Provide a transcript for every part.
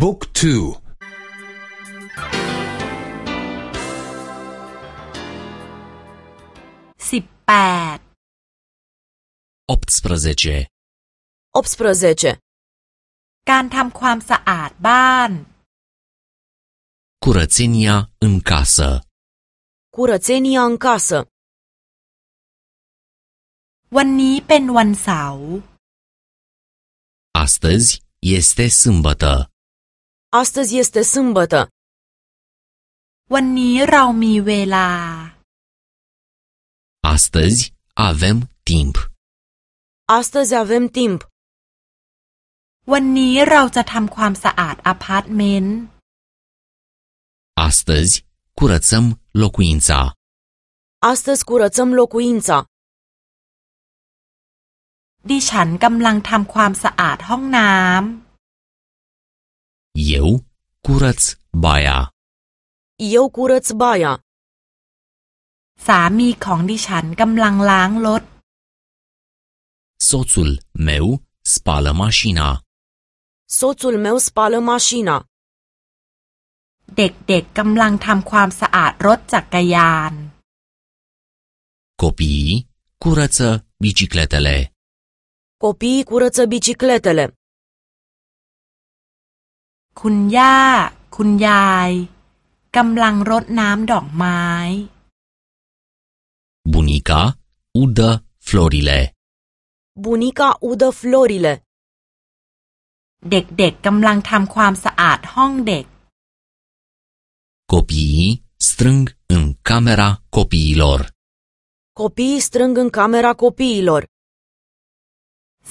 บุกทูสิบแปดอบสปรเซเจอบสปรเซเจการทำความสะอาดบ้านคุรัตเนีอในคาสะคุรัตเนีอในคาสะวันนี้เป็นวันเสาร์อัสเตซ์ยีสเตซึมบัตเตอ Astăzi este sâmbătă. วันนี้เรามีเวลา Astăzi avem timp. Astăzi avem timp. วันนี้เราจะทำความสะอาดอพาร์ตเมนต์ Astăzi curățăm locuința. Astăzi curățăm locuința. ดิฉันกำลังทำความสะอาดห้องน้ำ Eu curăț baia. Eu curăț baia. สามีของดิฉันกำลังล้างรถ Soțul meu spală mașina. Soțul meu spală mașina. เด็กๆกำลังทำความสะอาดรถจักรยาน Copiii curăță bicicletele. Copiii curăță bicicletele. คุณย่าคุณยายกำลังรดน้ำดอกไม้บุนิกาอูดาฟลอริเลบุนิกาอูดาฟลอริเลเด็กๆกำลังทำความสะอาดห้องเด็กคอปีสตรึงในคามีราคอปีลอร์คอปีสตรึงในคามีราคอปีลอร์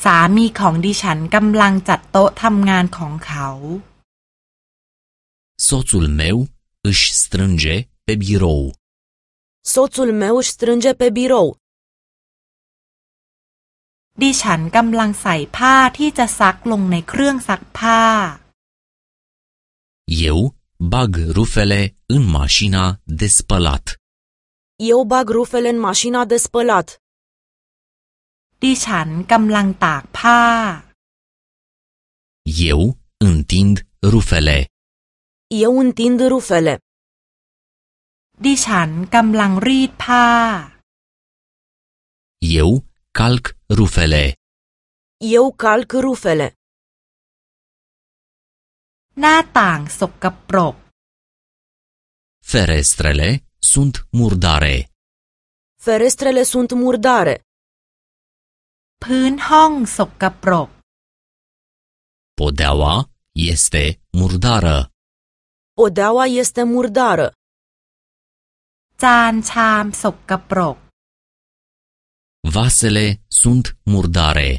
สามีของดิฉันกำลังจัดโต๊ะทำงานของเขา Soțul meu își strânge pe birou. Soțul meu își strânge pe birou. ดิฉันกำลังใส่ผ้าที่จะซักลงในเครื่องซักผ้า Eu bag rufele în mașina de spălat. Eu bag rufele în mașina de spălat. ดิฉันกำลังตากผ้า Eu întind rufele Eu întind rufele. ดิฉันกำลังรีดผ้า Eu calc rufele. Eu calc rufele. หน้าต่างสกปรก Ferestrele sunt murdare. Ferestrele sunt murdare. พื้นห้องสกปรก Podeaua este murdară. Odeaua este murdară. จานชามสกปรก Vasele sunt murdare.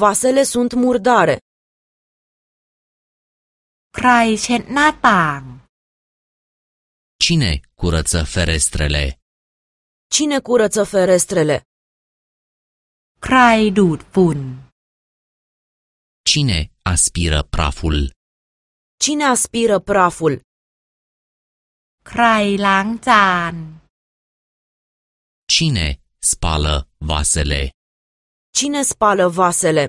Vasele sunt murdare. ใครเช็ดหน้าต่าง Cine curăță ferestrele? Cine curăță ferestrele? ใครดูดฝุ่น Cine aspiră praful? Cine aspiră praful? ใครล้างจาน Cine spală vasele? Cine spală vasele?